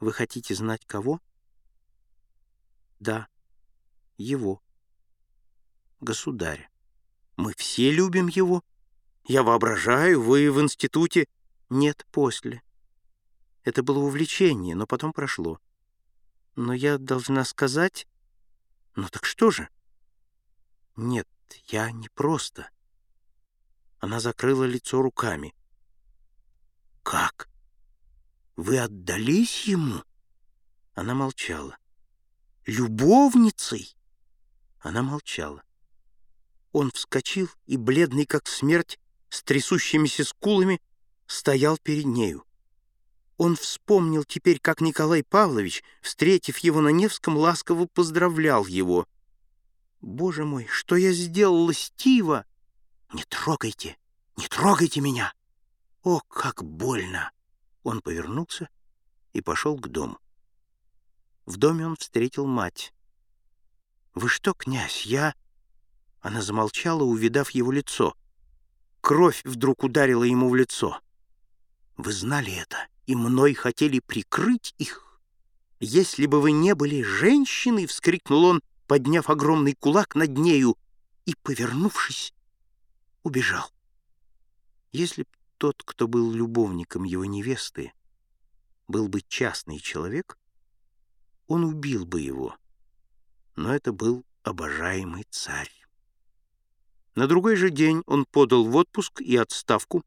Вы хотите знать, кого? Да, его. Государя. Мы все любим его. Я воображаю, вы в институте... Нет, после. Это было увлечение, но потом прошло. Но я должна сказать... Ну так что же? Нет, я не просто. Она закрыла лицо руками. Как? Вы отдались ему? Она молчала. Любовницей? Она молчала. Он вскочил и, бледный как смерть, с трясущимися скулами, стоял перед нею. Он вспомнил теперь, как Николай Павлович, встретив его на Невском, ласково поздравлял его. «Боже мой, что я сделала, Стива!» «Не трогайте! Не трогайте меня!» «О, как больно!» Он повернулся и пошел к дому. В доме он встретил мать. «Вы что, князь, я...» Она замолчала, увидав его лицо. Кровь вдруг ударила ему в лицо. «Вы знали это, и мной хотели прикрыть их? Если бы вы не были женщиной!» — вскрикнул он, подняв огромный кулак над нею, и, повернувшись, убежал. Если б тот, кто был любовником его невесты, был бы частный человек, он убил бы его. Но это был обожаемый царь. На другой же день он подал в отпуск и отставку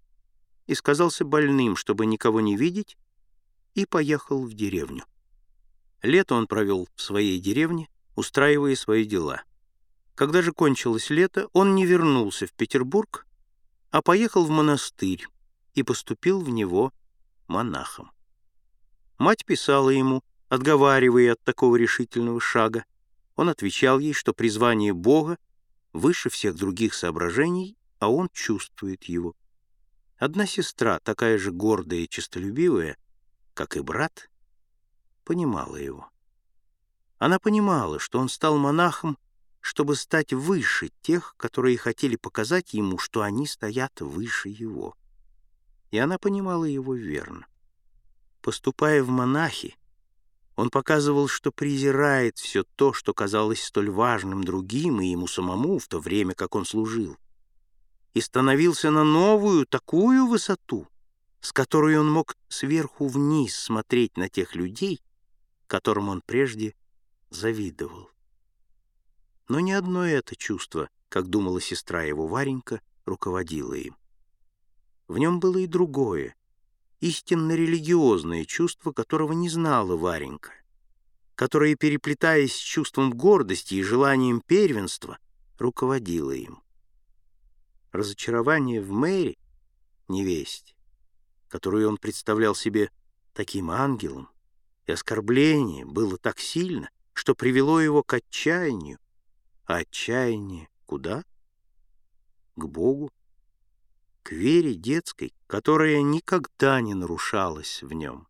и сказался больным, чтобы никого не видеть, и поехал в деревню. Лето он провел в своей деревне, устраивая свои дела. Когда же кончилось лето, он не вернулся в Петербург, а поехал в монастырь и поступил в него монахом. Мать писала ему, отговаривая от такого решительного шага. Он отвечал ей, что призвание Бога выше всех других соображений, а он чувствует его. Одна сестра, такая же гордая и честолюбивая, как и брат, понимала его. Она понимала, что он стал монахом, чтобы стать выше тех, которые хотели показать ему, что они стоят выше его. И она понимала его верно. Поступая в монахи, он показывал, что презирает все то, что казалось столь важным другим и ему самому в то время, как он служил, и становился на новую, такую высоту, с которой он мог сверху вниз смотреть на тех людей, которым он прежде завидовал. Но ни одно это чувство, как думала сестра его Варенька, руководило им. В нем было и другое, истинно религиозное чувство, которого не знала Варенька, которое, переплетаясь с чувством гордости и желанием первенства, руководило им. Разочарование в Мэри, невесть, которую он представлял себе таким ангелом, и оскорбление было так сильно, что привело его к отчаянию, а отчаяние куда? К Богу к вере детской, которая никогда не нарушалась в нем.